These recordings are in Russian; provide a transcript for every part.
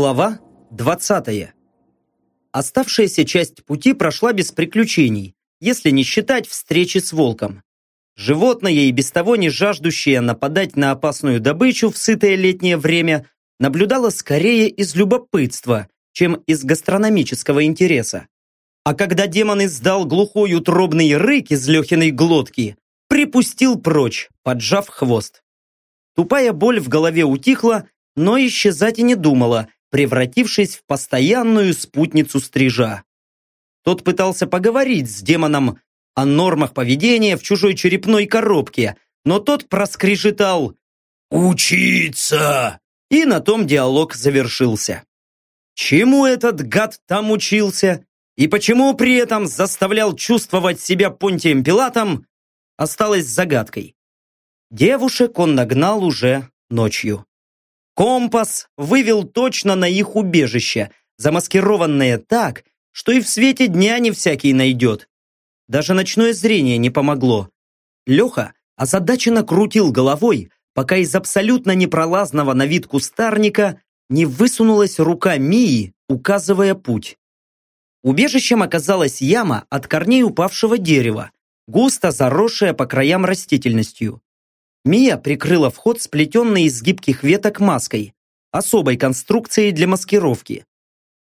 Глава 20. Оставшаяся часть пути прошла без приключений, если не считать встречи с волком. Животное и без того не жаждущее нападать на опасную добычу в сытое летнее время наблюдало скорее из любопытства, чем из гастрономического интереса. А когда демон издал глухой утробный рык из Лехиной глотки, припустил прочь, поджав хвост. Тупая боль в голове утихла, но исчезать и не думала, превратившись в постоянную спутницу стрижа. Тот пытался поговорить с демоном о нормах поведения в чужой черепной коробке, но тот проскрежетал «Учиться!» И на том диалог завершился. Чему этот гад там учился и почему при этом заставлял чувствовать себя Понтием Пилатом, осталось загадкой. Девушек он нагнал уже ночью. Компас вывел точно на их убежище, замаскированное так, что и в свете дня не всякий найдет. Даже ночное зрение не помогло. Леха озадаченно крутил головой, пока из абсолютно непролазного на вид кустарника не высунулась рука Мии, указывая путь. Убежищем оказалась яма от корней упавшего дерева, густо заросшая по краям растительностью. Мия прикрыла вход сплетенной из гибких веток маской, особой конструкцией для маскировки.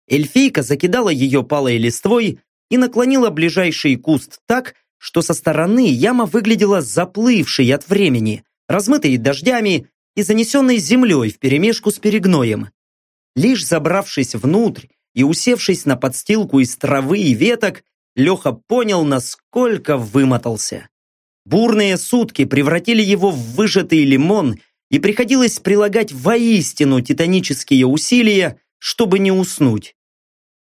Эльфийка закидала ее палой листвой и наклонила ближайший куст так, что со стороны яма выглядела заплывшей от времени, размытой дождями и занесенной землей вперемешку с перегноем. Лишь забравшись внутрь и усевшись на подстилку из травы и веток, Леха понял, насколько вымотался. Бурные сутки превратили его в выжатый лимон, и приходилось прилагать воистину титанические усилия, чтобы не уснуть.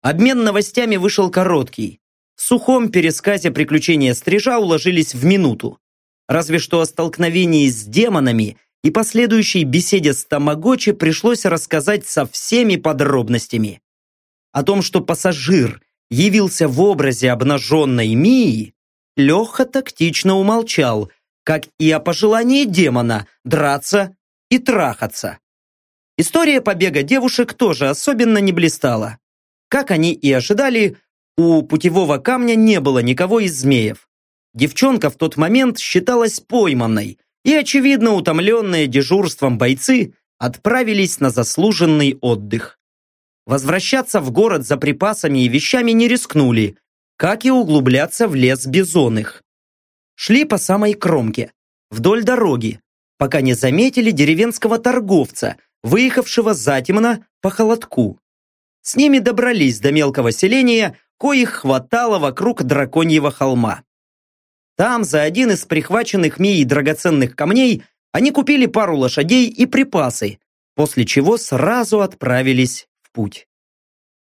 Обмен новостями вышел короткий. В сухом пересказе приключения стрижа уложились в минуту. Разве что о столкновении с демонами и последующей беседе с Тамагочи пришлось рассказать со всеми подробностями. О том, что пассажир явился в образе обнаженной Мии, Леха тактично умолчал, как и о пожелании демона драться и трахаться. История побега девушек тоже особенно не блистала. Как они и ожидали, у путевого камня не было никого из змеев. Девчонка в тот момент считалась пойманной, и, очевидно, утомленные дежурством бойцы отправились на заслуженный отдых. Возвращаться в город за припасами и вещами не рискнули, как и углубляться в лес бизонных. Шли по самой кромке, вдоль дороги, пока не заметили деревенского торговца, выехавшего затемно по холодку. С ними добрались до мелкого селения, коих хватало вокруг драконьего холма. Там, за один из прихваченных Мией драгоценных камней, они купили пару лошадей и припасы, после чего сразу отправились в путь.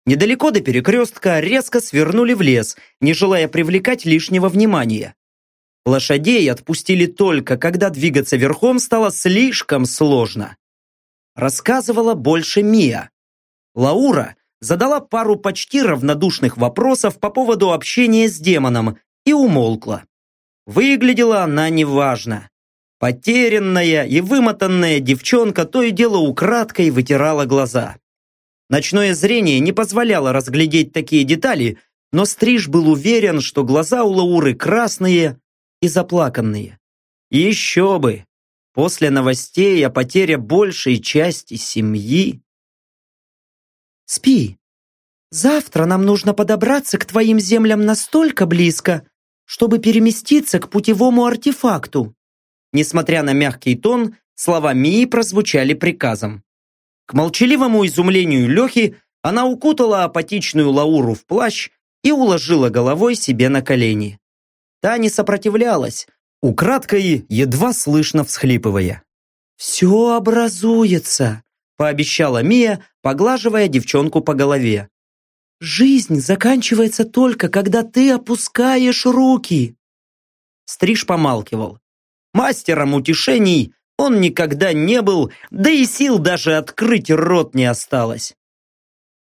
Недалеко до перекрестка резко свернули в лес, не желая привлекать лишнего внимания. Лошадей отпустили только, когда двигаться верхом стало слишком сложно. Рассказывала больше Мия. Лаура задала пару почти равнодушных вопросов по поводу общения с демоном и умолкла. Выглядела она неважно. Потерянная и вымотанная девчонка то и дело украдкой вытирала глаза. Ночное зрение не позволяло разглядеть такие детали, но Стриж был уверен, что глаза у Лауры красные и заплаканные. еще бы! После новостей о потере большей части семьи... «Спи. Завтра нам нужно подобраться к твоим землям настолько близко, чтобы переместиться к путевому артефакту». Несмотря на мягкий тон, слова Мии прозвучали приказом. К молчаливому изумлению Лехи она укутала апатичную Лауру в плащ и уложила головой себе на колени. Та не сопротивлялась, украдкой едва слышно всхлипывая. «Все образуется», – пообещала Мия, поглаживая девчонку по голове. «Жизнь заканчивается только, когда ты опускаешь руки». Стриж помалкивал. Мастером утешений он никогда не был, да и сил даже открыть рот не осталось.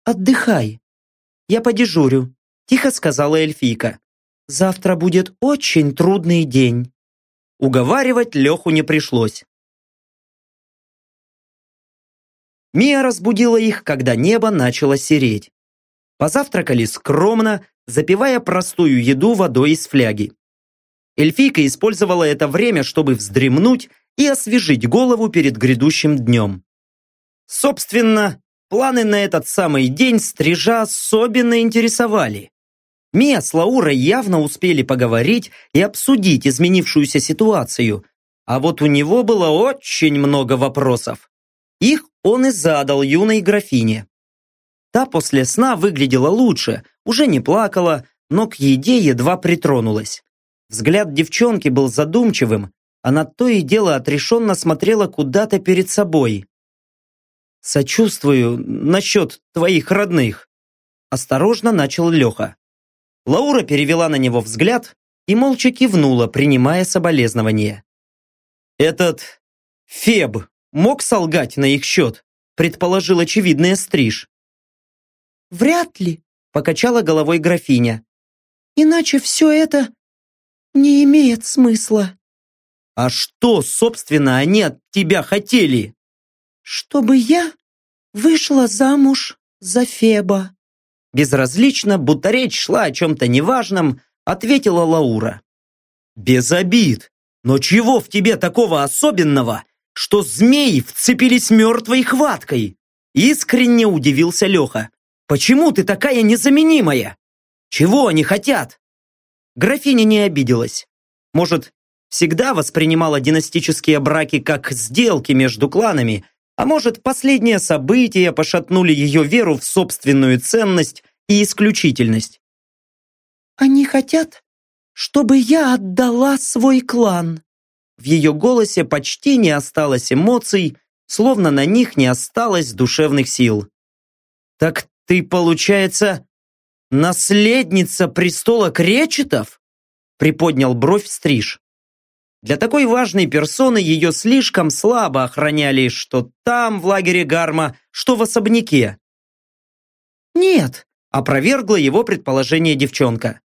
«Отдыхай. Я подежурю», – тихо сказала эльфийка. «Завтра будет очень трудный день». Уговаривать Леху не пришлось. Мия разбудила их, когда небо начало сереть. Позавтракали скромно, запивая простую еду водой из фляги. Эльфийка использовала это время, чтобы вздремнуть и освежить голову перед грядущим днем. Собственно, планы на этот самый день стрижа особенно интересовали. Мия с Лаурой явно успели поговорить и обсудить изменившуюся ситуацию, а вот у него было очень много вопросов. Их он и задал юной графине. Та после сна выглядела лучше, уже не плакала, но к еде едва притронулась. Взгляд девчонки был задумчивым, она то и дело отрешенно смотрела куда-то перед собой. «Сочувствую насчет твоих родных», осторожно начал Леха. Лаура перевела на него взгляд и молча кивнула, принимая соболезнования. «Этот Феб мог солгать на их счет?» предположил очевидный стриж. «Вряд ли», покачала головой графиня. «Иначе все это не имеет смысла. А что, собственно, они от тебя хотели? Чтобы я вышла замуж за Феба. Безразлично, будто речь шла о чем-то неважном, ответила Лаура. Без обид. Но чего в тебе такого особенного, что змеи вцепились мертвой хваткой? Искренне удивился Леха. Почему ты такая незаменимая? Чего они хотят? Графиня не обиделась. Может, всегда воспринимала династические браки как сделки между кланами, а может, последние события пошатнули ее веру в собственную ценность и исключительность. «Они хотят, чтобы я отдала свой клан». В ее голосе почти не осталось эмоций, словно на них не осталось душевных сил. «Так ты, получается, «Наследница престола Кречетов?» Приподнял бровь Стриж. Для такой важной персоны ее слишком слабо охраняли, что там, в лагере Гарма, что в особняке. «Нет», — опровергла его предположение девчонка.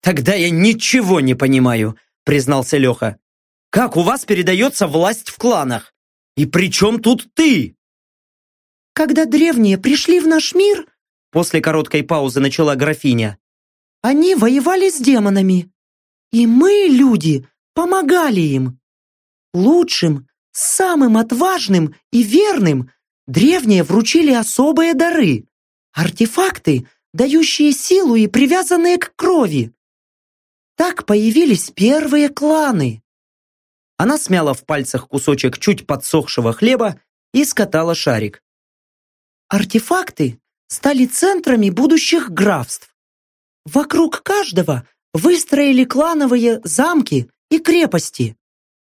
«Тогда я ничего не понимаю», — признался Леха. «Как у вас передается власть в кланах? И при чем тут ты?» «Когда древние пришли в наш мир, После короткой паузы начала графиня. Они воевали с демонами. И мы, люди, помогали им. Лучшим, самым отважным и верным древние вручили особые дары. Артефакты, дающие силу и привязанные к крови. Так появились первые кланы. Она смяла в пальцах кусочек чуть подсохшего хлеба и скатала шарик. Артефакты стали центрами будущих графств. Вокруг каждого выстроили клановые замки и крепости.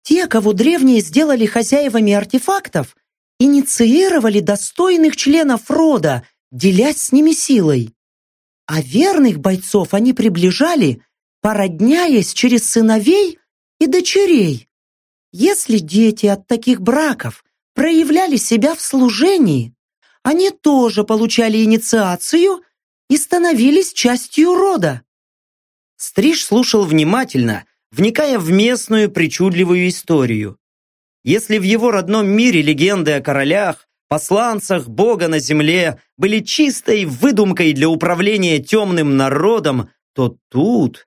Те, кого древние сделали хозяевами артефактов, инициировали достойных членов рода, делясь с ними силой. А верных бойцов они приближали, породняясь через сыновей и дочерей. Если дети от таких браков проявляли себя в служении, они тоже получали инициацию и становились частью рода. Стриж слушал внимательно, вникая в местную причудливую историю. Если в его родном мире легенды о королях, посланцах Бога на земле были чистой выдумкой для управления темным народом, то тут...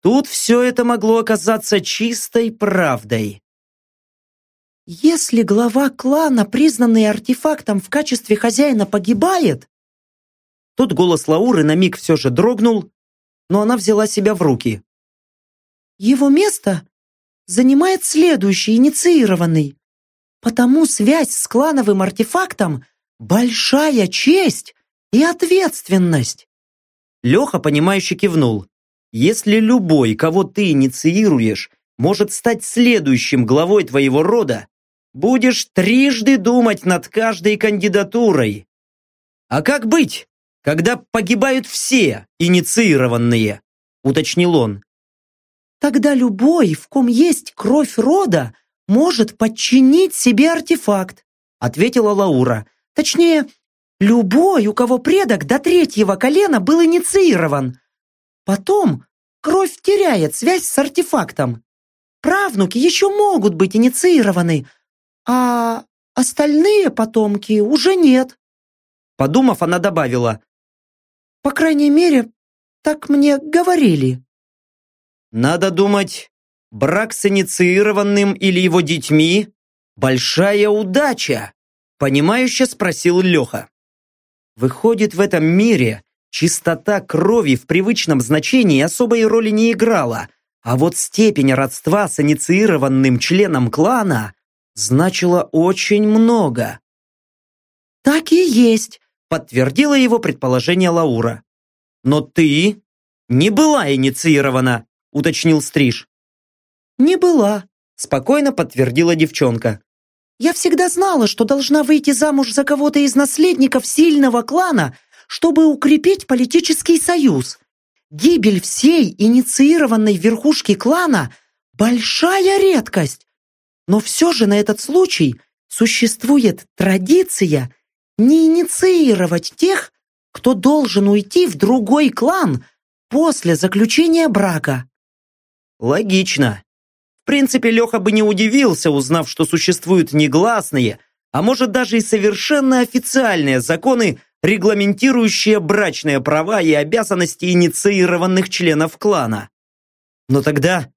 Тут все это могло оказаться чистой правдой. Если глава клана, признанный артефактом в качестве хозяина, погибает... Тут голос Лауры на миг все же дрогнул, но она взяла себя в руки. Его место занимает следующий инициированный. Потому связь с клановым артефактом – большая честь и ответственность. Леха, понимающе кивнул. Если любой, кого ты инициируешь, может стать следующим главой твоего рода, будешь трижды думать над каждой кандидатурой. А как быть, когда погибают все инициированные? Уточнил он. Тогда любой, в ком есть кровь рода, может подчинить себе артефакт, ответила Лаура. Точнее, любой, у кого предок до третьего колена был инициирован. Потом кровь теряет связь с артефактом. Правнуки еще могут быть инициированы, а остальные потомки уже нет. Подумав, она добавила. По крайней мере, так мне говорили. Надо думать, брак с инициированным или его детьми – большая удача, понимающе спросил Леха. Выходит, в этом мире чистота крови в привычном значении особой роли не играла, а вот степень родства с инициированным членом клана значила очень много. «Так и есть», — подтвердила его предположение Лаура. «Но ты не была инициирована», — уточнил Стриж. «Не была», — спокойно подтвердила девчонка. «Я всегда знала, что должна выйти замуж за кого-то из наследников сильного клана, чтобы укрепить политический союз. Гибель всей инициированной верхушки клана – большая редкость. Но все же на этот случай существует традиция не инициировать тех, кто должен уйти в другой клан после заключения брака. Логично. В принципе, Леха бы не удивился, узнав, что существуют негласные, а может даже и совершенно официальные законы, регламентирующие брачные права и обязанности инициированных членов клана. Но тогда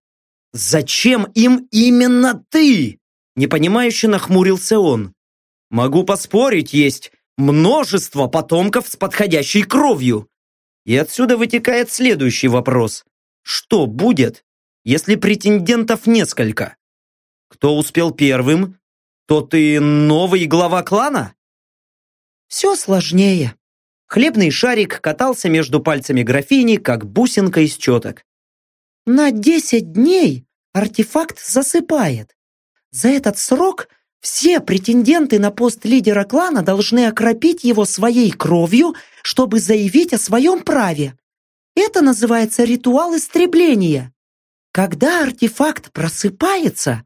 зачем им именно ты? Непонимающе нахмурился он. Могу поспорить, есть множество потомков с подходящей кровью. И отсюда вытекает следующий вопрос. Что будет, если претендентов несколько? Кто успел первым, тот и новый глава клана? Все сложнее. Хлебный шарик катался между пальцами графини, как бусинка из четок. На десять дней артефакт засыпает. За этот срок все претенденты на пост лидера клана должны окропить его своей кровью, чтобы заявить о своем праве. Это называется ритуал истребления. Когда артефакт просыпается,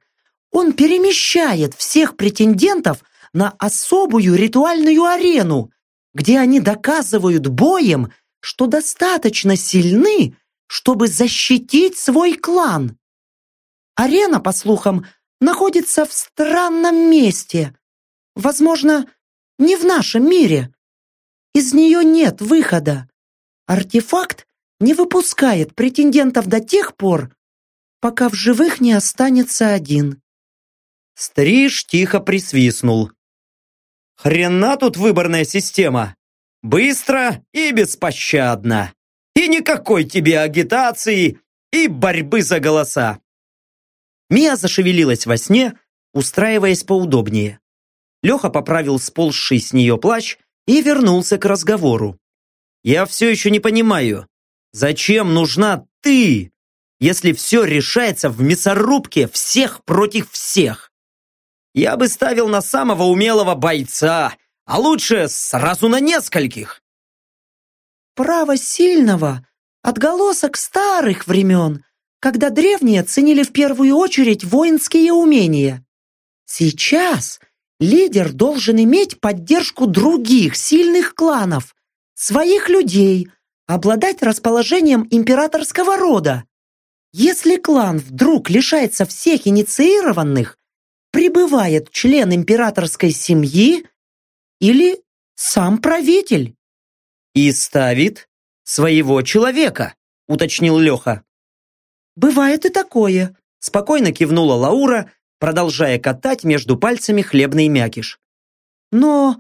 он перемещает всех претендентов на особую ритуальную арену, где они доказывают боем, что достаточно сильны, чтобы защитить свой клан. Арена, по слухам, находится в странном месте. Возможно, не в нашем мире. Из нее нет выхода. Артефакт не выпускает претендентов до тех пор, пока в живых не останется один. Стриж тихо присвистнул. Хрена тут выборная система. Быстро и беспощадно. И никакой тебе агитации и борьбы за голоса. Мия зашевелилась во сне, устраиваясь поудобнее. Леха поправил сползший с нее плащ и вернулся к разговору. «Я все еще не понимаю, зачем нужна ты, если все решается в мясорубке всех против всех? я бы ставил на самого умелого бойца, а лучше сразу на нескольких. Право сильного – отголосок старых времен, когда древние ценили в первую очередь воинские умения. Сейчас лидер должен иметь поддержку других сильных кланов, своих людей, обладать расположением императорского рода. Если клан вдруг лишается всех инициированных, прибывает член императорской семьи или сам правитель. И ставит своего человека, уточнил Леха. Бывает и такое, спокойно кивнула Лаура, продолжая катать между пальцами хлебный мякиш. Но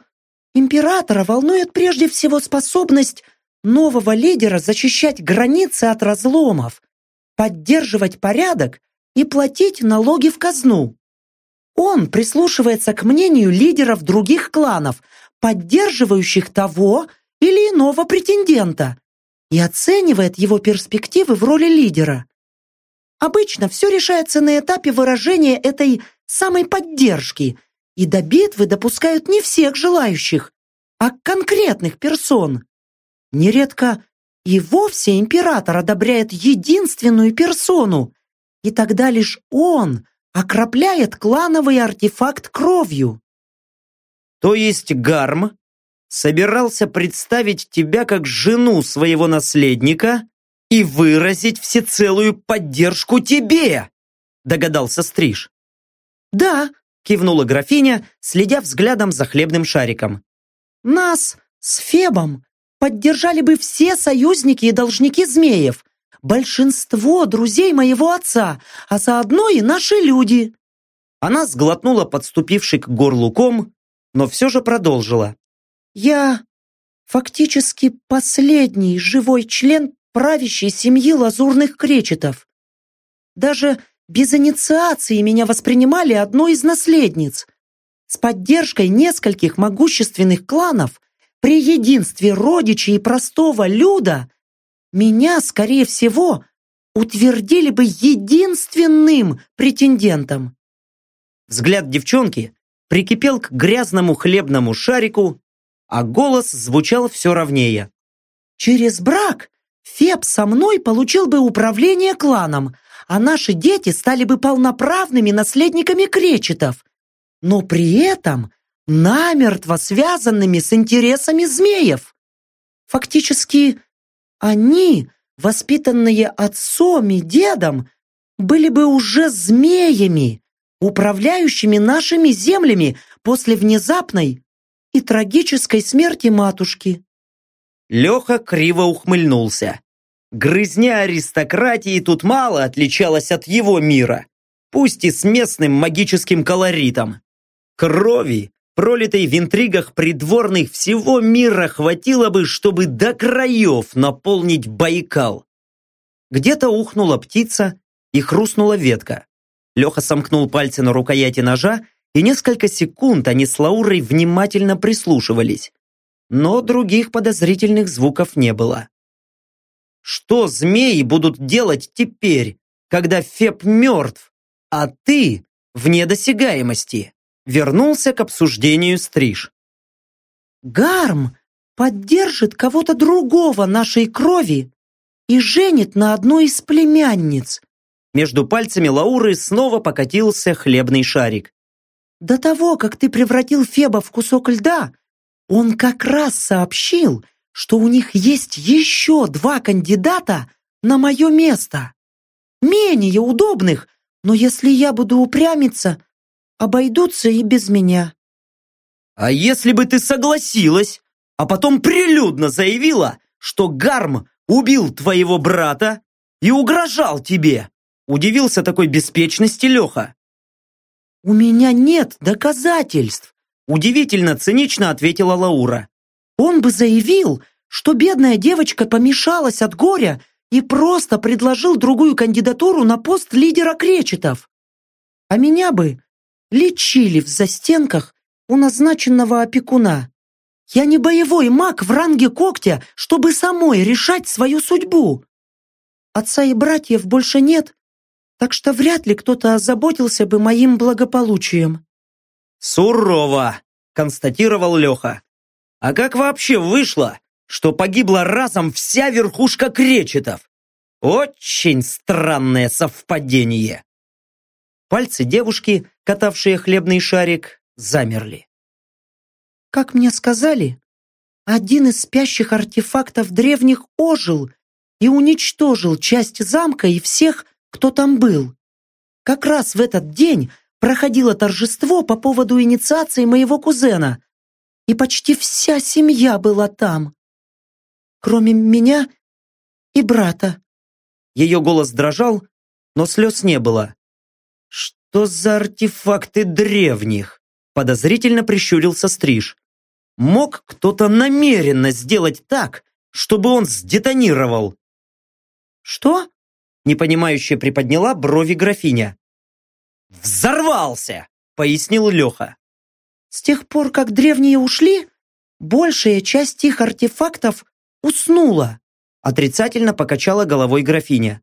императора волнует прежде всего способность нового лидера защищать границы от разломов, поддерживать порядок и платить налоги в казну. Он прислушивается к мнению лидеров других кланов, поддерживающих того или иного претендента, и оценивает его перспективы в роли лидера. Обычно все решается на этапе выражения этой самой поддержки, и до битвы допускают не всех желающих, а конкретных персон. Нередко и вовсе император одобряет единственную персону, и тогда лишь он окропляет клановый артефакт кровью. То есть Гарм собирался представить тебя как жену своего наследника и выразить всецелую поддержку тебе, догадался Стриж. Да, кивнула графиня, следя взглядом за хлебным шариком. Нас с Фебом поддержали бы все союзники и должники змеев, большинство друзей моего отца, а заодно и наши люди. Она сглотнула подступивший к горлу ком, но все же продолжила. Я фактически последний живой член правящей семьи лазурных кречетов. Даже без инициации меня воспринимали одной из наследниц. С поддержкой нескольких могущественных кланов при единстве родичей и простого люда меня, скорее всего, утвердили бы единственным претендентом. Взгляд девчонки прикипел к грязному хлебному шарику, а голос звучал все ровнее. «Через брак Феб со мной получил бы управление кланом, а наши дети стали бы полноправными наследниками кречетов, но при этом намертво связанными с интересами змеев. Фактически, они, воспитанные отцом и дедом, были бы уже змеями, управляющими нашими землями после внезапной и трагической смерти матушки. Леха криво ухмыльнулся. Грызня аристократии тут мало отличалась от его мира, пусть и с местным магическим колоритом. Крови, пролитой в интригах придворных всего мира, хватило бы, чтобы до краев наполнить Байкал. Где-то ухнула птица и хрустнула ветка. Леха сомкнул пальцы на рукояти ножа, и несколько секунд они с Лаурой внимательно прислушивались но других подозрительных звуков не было. Что змеи будут делать теперь, когда Феб мертв, а ты вне досягаемости? Вернулся к обсуждению стриж. Гарм поддержит кого-то другого нашей крови и женит на одной из племянниц. Между пальцами Лауры снова покатился хлебный шарик. До того, как ты превратил Феба в кусок льда, он как раз сообщил, что у них есть еще два кандидата на мое место. Менее удобных, но если я буду упрямиться, обойдутся и без меня. А если бы ты согласилась, а потом прилюдно заявила, что Гарм убил твоего брата и угрожал тебе? Удивился такой беспечности Леха. У меня нет доказательств. Удивительно цинично ответила Лаура. Он бы заявил, что бедная девочка помешалась от горя и просто предложил другую кандидатуру на пост лидера кречетов. А меня бы лечили в застенках у назначенного опекуна. Я не боевой маг в ранге когтя, чтобы самой решать свою судьбу. Отца и братьев больше нет, так что вряд ли кто-то озаботился бы моим благополучием. «Сурово!» – констатировал Леха. «А как вообще вышло, что погибла разом вся верхушка кречетов? Очень странное совпадение!» Пальцы девушки, катавшие хлебный шарик, замерли. «Как мне сказали, один из спящих артефактов древних ожил и уничтожил часть замка и всех, кто там был. Как раз в этот день проходило торжество по поводу инициации моего кузена, и почти вся семья была там, кроме меня и брата. Ее голос дрожал, но слез не было. «Что за артефакты древних?» Подозрительно прищурился Стриж. «Мог кто-то намеренно сделать так, чтобы он сдетонировал?» «Что?» Непонимающе приподняла брови графиня. «Взорвался!» — пояснил Леха. «С тех пор, как древние ушли, большая часть их артефактов уснула», отрицательно покачала головой графиня.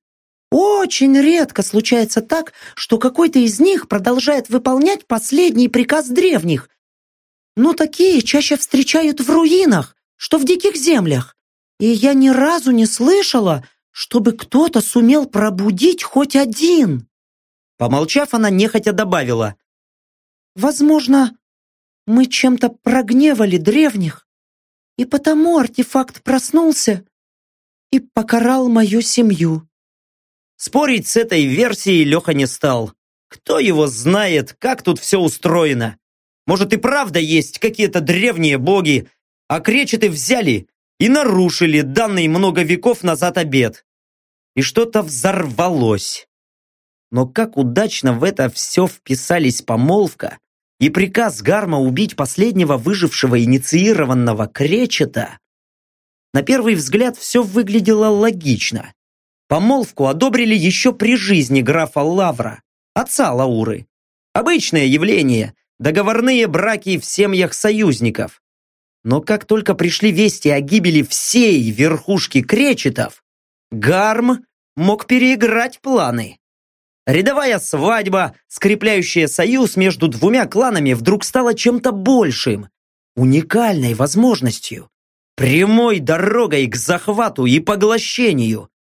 «Очень редко случается так, что какой-то из них продолжает выполнять последний приказ древних. Но такие чаще встречают в руинах, что в диких землях. И я ни разу не слышала, чтобы кто-то сумел пробудить хоть один». Помолчав, она нехотя добавила. «Возможно, мы чем-то прогневали древних, и потому артефакт проснулся и покарал мою семью». Спорить с этой версией Леха не стал. Кто его знает, как тут все устроено? Может и правда есть какие-то древние боги, а кречеты взяли и нарушили данный много веков назад обед. И что-то взорвалось. Но как удачно в это все вписались помолвка и приказ Гарма убить последнего выжившего инициированного кречета. На первый взгляд все выглядело логично. Помолвку одобрили еще при жизни графа Лавра, отца Лауры. Обычное явление, договорные браки в семьях союзников. Но как только пришли вести о гибели всей верхушки кречетов, Гарм мог переиграть планы. Рядовая свадьба, скрепляющая союз между двумя кланами, вдруг стала чем-то большим, уникальной возможностью, прямой дорогой к захвату и поглощению.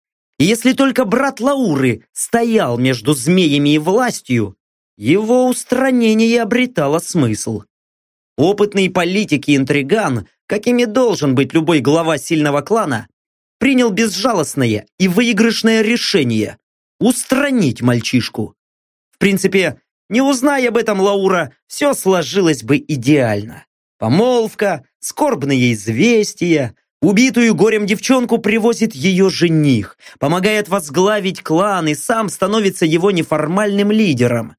Если только брат Лауры стоял между змеями и властью, его устранение обретало смысл. Опытный политик и интриган, какими должен быть любой глава сильного клана, принял безжалостное и выигрышное решение – устранить мальчишку. В принципе, не узная об этом Лаура, все сложилось бы идеально. Помолвка, скорбные известия, Убитую горем девчонку привозит ее жених, помогает возглавить клан и сам становится его неформальным лидером.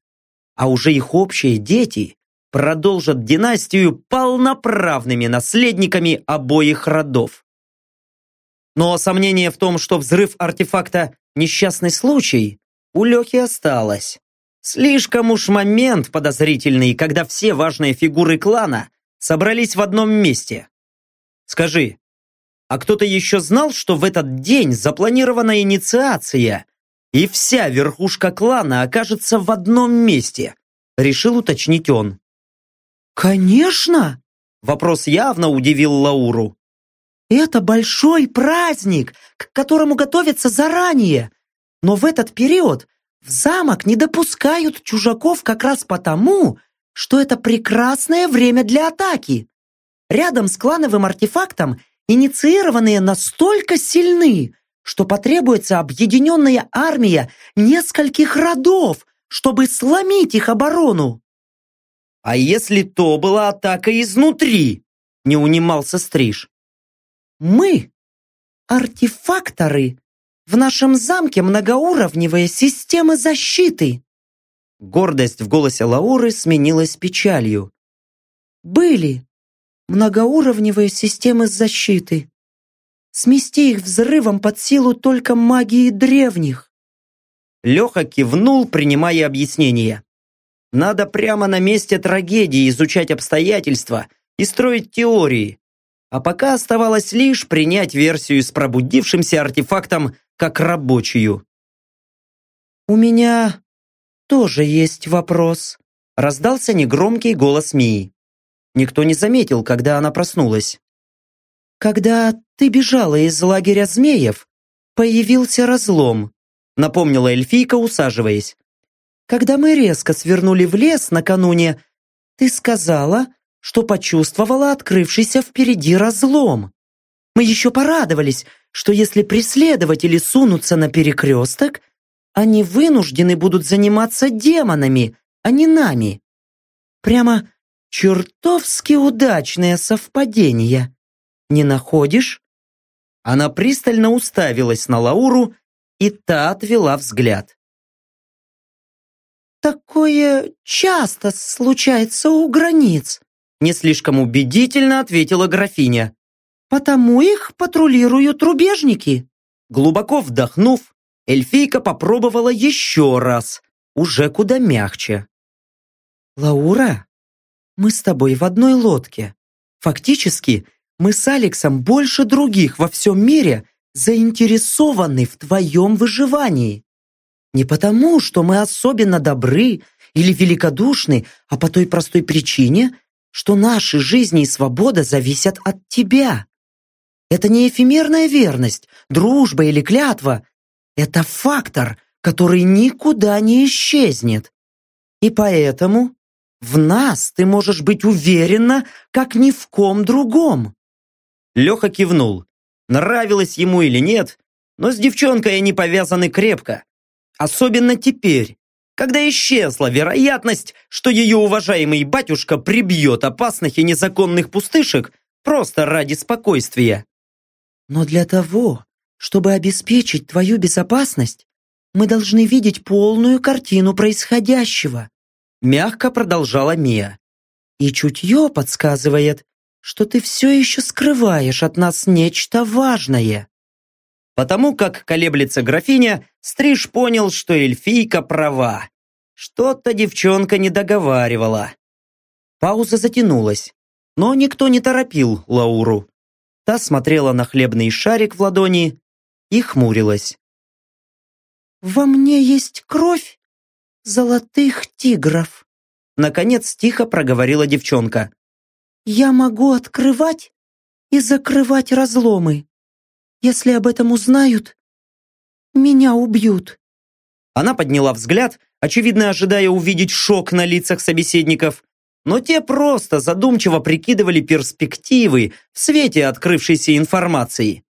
А уже их общие дети продолжат династию полноправными наследниками обоих родов. Но сомнение в том, что взрыв артефакта – несчастный случай, у Лехи осталось. Слишком уж момент подозрительный, когда все важные фигуры клана собрались в одном месте. Скажи, а кто-то еще знал, что в этот день запланирована инициация, и вся верхушка клана окажется в одном месте, решил уточнить он. «Конечно!» Вопрос явно удивил Лауру. «Это большой праздник, к которому готовятся заранее. Но в этот период в замок не допускают чужаков как раз потому, что это прекрасное время для атаки. Рядом с клановым артефактом инициированные настолько сильны, что потребуется объединенная армия нескольких родов, чтобы сломить их оборону. А если то была атака изнутри? Не унимался Стриж. Мы, артефакторы, в нашем замке многоуровневые системы защиты. Гордость в голосе Лауры сменилась печалью. Были многоуровневые системы защиты. Смести их взрывом под силу только магии древних. Леха кивнул, принимая объяснение. Надо прямо на месте трагедии изучать обстоятельства и строить теории. А пока оставалось лишь принять версию с пробудившимся артефактом как рабочую. «У меня тоже есть вопрос», раздался негромкий голос Мии. Никто не заметил, когда она проснулась. «Когда ты бежала из лагеря змеев, появился разлом», напомнила эльфийка, усаживаясь. «Когда мы резко свернули в лес накануне, ты сказала, что почувствовала открывшийся впереди разлом. Мы еще порадовались, что если преследователи сунутся на перекресток, они вынуждены будут заниматься демонами, а не нами. Прямо Чертовски удачное совпадение. Не находишь? Она пристально уставилась на Лауру, и та отвела взгляд. «Такое часто случается у границ», не слишком убедительно ответила графиня. «Потому их патрулируют рубежники». Глубоко вдохнув, эльфийка попробовала еще раз, уже куда мягче. «Лаура, мы с тобой в одной лодке. Фактически, мы с Алексом больше других во всем мире заинтересованы в твоем выживании. Не потому, что мы особенно добры или великодушны, а по той простой причине, что наши жизни и свобода зависят от тебя. Это не эфемерная верность, дружба или клятва. Это фактор, который никуда не исчезнет. И поэтому в нас ты можешь быть уверена, как ни в ком другом. Леха кивнул. Нравилось ему или нет, но с девчонкой они повязаны крепко. Особенно теперь, когда исчезла вероятность, что ее уважаемый батюшка прибьет опасных и незаконных пустышек просто ради спокойствия. Но для того, чтобы обеспечить твою безопасность, мы должны видеть полную картину происходящего. Мягко продолжала Мия. И чутье подсказывает, что ты все еще скрываешь от нас нечто важное. Потому как колеблется графиня, Стриж понял, что эльфийка права. Что-то девчонка не договаривала. Пауза затянулась, но никто не торопил Лауру. Та смотрела на хлебный шарик в ладони и хмурилась. «Во мне есть кровь золотых тигров», наконец тихо проговорила девчонка. «Я могу открывать и закрывать разломы. Если об этом узнают, меня убьют». Она подняла взгляд, очевидно ожидая увидеть шок на лицах собеседников, но те просто задумчиво прикидывали перспективы в свете открывшейся информации.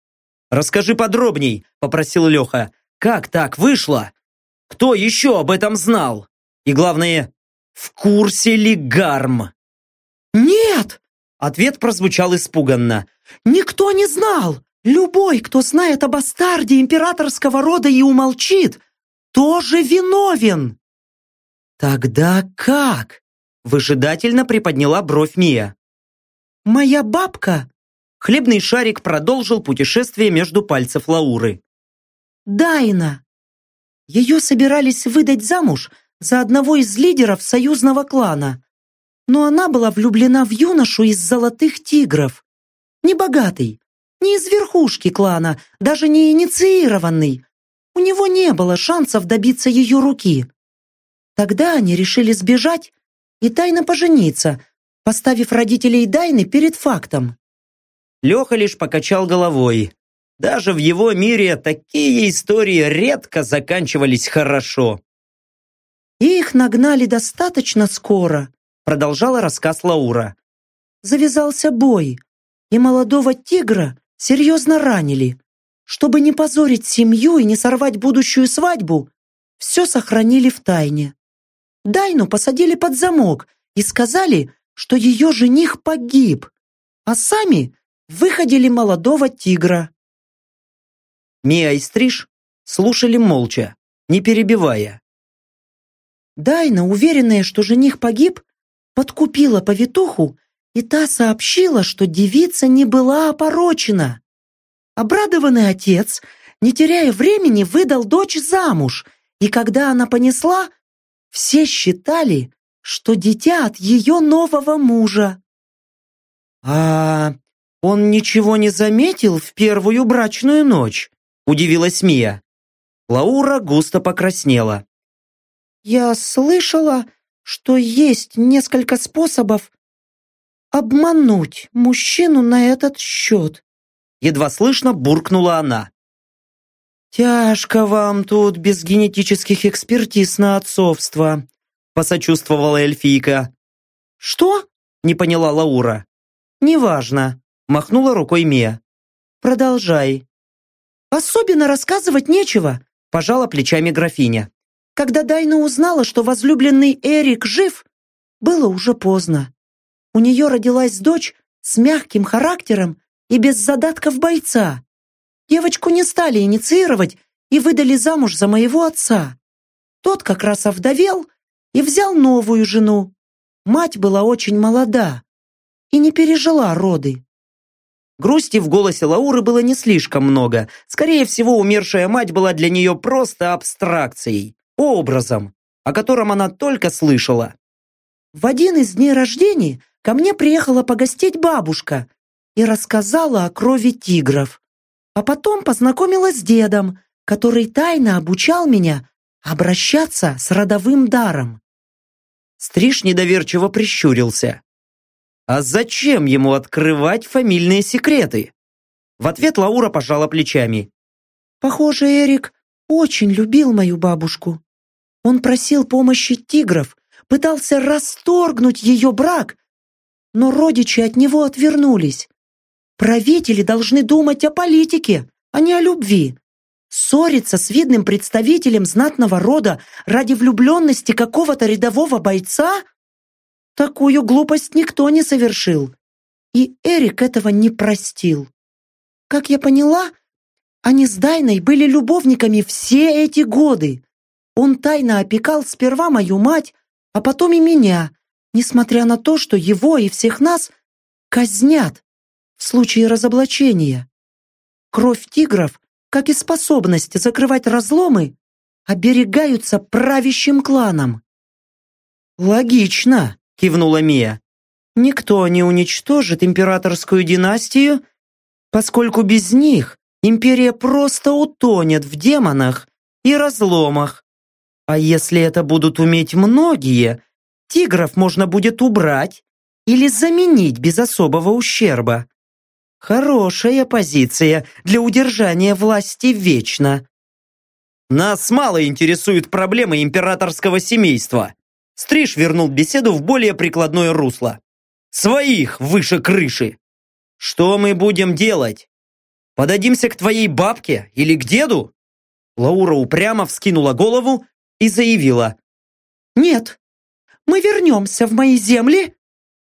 «Расскажи подробней», — попросил Леха. «Как так вышло? Кто еще об этом знал? И главное, в курсе ли Гарм?» «Нет!» — ответ прозвучал испуганно. «Никто не знал! Любой, кто знает о бастарде императорского рода и умолчит, тоже виновен!» «Тогда как?» — выжидательно приподняла бровь Мия. «Моя бабка!» Хлебный шарик продолжил путешествие между пальцев Лауры. «Дайна!» Ее собирались выдать замуж за одного из лидеров союзного клана. Но она была влюблена в юношу из золотых тигров. Небогатый, не из верхушки клана, даже не инициированный. У него не было шансов добиться ее руки. Тогда они решили сбежать и тайно пожениться, поставив родителей Дайны перед фактом. Леха лишь покачал головой. Даже в его мире такие истории редко заканчивались хорошо. «Их нагнали достаточно скоро», продолжала рассказ Лаура. «Завязался бой, и молодого тигра серьезно ранили. Чтобы не позорить семью и не сорвать будущую свадьбу, все сохранили в тайне. Дайну посадили под замок и сказали, что ее жених погиб, а сами выходили молодого тигра. Мия и Стриж слушали молча, не перебивая. Дайна, уверенная, что жених погиб, подкупила повитуху и та сообщила, что девица не была опорочена. Обрадованный отец, не теряя времени, выдал дочь замуж, и когда она понесла, все считали, что дитя от ее нового мужа. «А он ничего не заметил в первую брачную ночь?» – удивилась Мия. Лаура густо покраснела. «Я слышала, что есть несколько способов обмануть мужчину на этот счет. Едва слышно буркнула она. «Тяжко вам тут без генетических экспертиз на отцовство», посочувствовала эльфийка. «Что?» не поняла Лаура. «Неважно», махнула рукой Мия. «Продолжай». «Особенно рассказывать нечего», пожала плечами графиня. Когда Дайна узнала, что возлюбленный Эрик жив, было уже поздно. У нее родилась дочь с мягким характером и без задатков бойца. Девочку не стали инициировать и выдали замуж за моего отца. Тот как раз овдовел и взял новую жену. Мать была очень молода и не пережила роды. Грусти в голосе Лауры было не слишком много. Скорее всего, умершая мать была для нее просто абстракцией, образом, о котором она только слышала. В один из дней рождения ко мне приехала погостить бабушка и рассказала о крови тигров. А потом познакомилась с дедом, который тайно обучал меня обращаться с родовым даром. Стриж недоверчиво прищурился. А зачем ему открывать фамильные секреты? В ответ Лаура пожала плечами. Похоже, Эрик очень любил мою бабушку. Он просил помощи тигров, пытался расторгнуть ее брак но родичи от него отвернулись. Правители должны думать о политике, а не о любви. ссориться с видным представителем знатного рода ради влюбленности какого-то рядового бойца? Такую глупость никто не совершил. И Эрик этого не простил. Как я поняла, они с Дайной были любовниками все эти годы. Он тайно опекал сперва мою мать, а потом и меня, несмотря на то, что его и всех нас казнят в случае разоблачения. Кровь тигров, как и способность закрывать разломы, оберегаются правящим кланом. «Логично», — кивнула Мия. «Никто не уничтожит императорскую династию, поскольку без них империя просто утонет в демонах и разломах. А если это будут уметь многие, тигров можно будет убрать или заменить без особого ущерба. Хорошая позиция для удержания власти вечно. Нас мало интересуют проблемы императорского семейства. Стриж вернул беседу в более прикладное русло. Своих выше крыши. Что мы будем делать? Подадимся к твоей бабке или к деду? Лаура упрямо вскинула голову и заявила. Нет, мы вернемся в мои земли,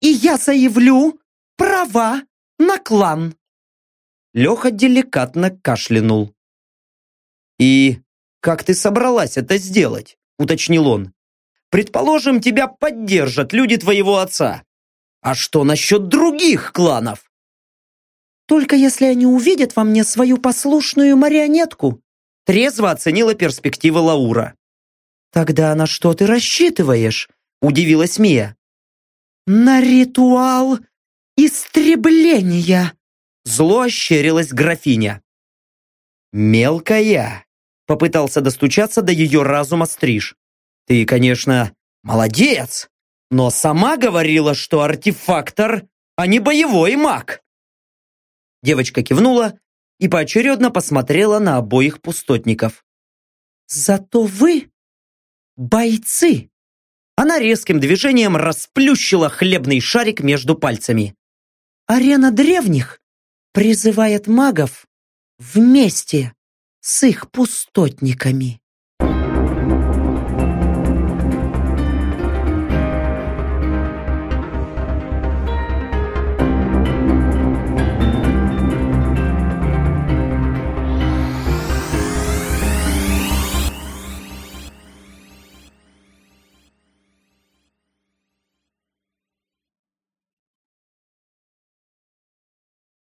и я заявлю права на клан!» Леха деликатно кашлянул. «И как ты собралась это сделать?» – уточнил он. «Предположим, тебя поддержат люди твоего отца. А что насчет других кланов?» «Только если они увидят во мне свою послушную марионетку», – трезво оценила перспективы Лаура. «Тогда на что ты рассчитываешь?» – удивилась Мия. «На ритуал истребления!» Зло ощерилась графиня. «Мелкая!» Попытался достучаться до ее разума стриж. «Ты, конечно, молодец, но сама говорила, что артефактор, а не боевой маг!» Девочка кивнула и поочередно посмотрела на обоих пустотников. «Зато вы бойцы!» Она резким движением расплющила хлебный шарик между пальцами. Арена древних призывает магов вместе с их пустотниками.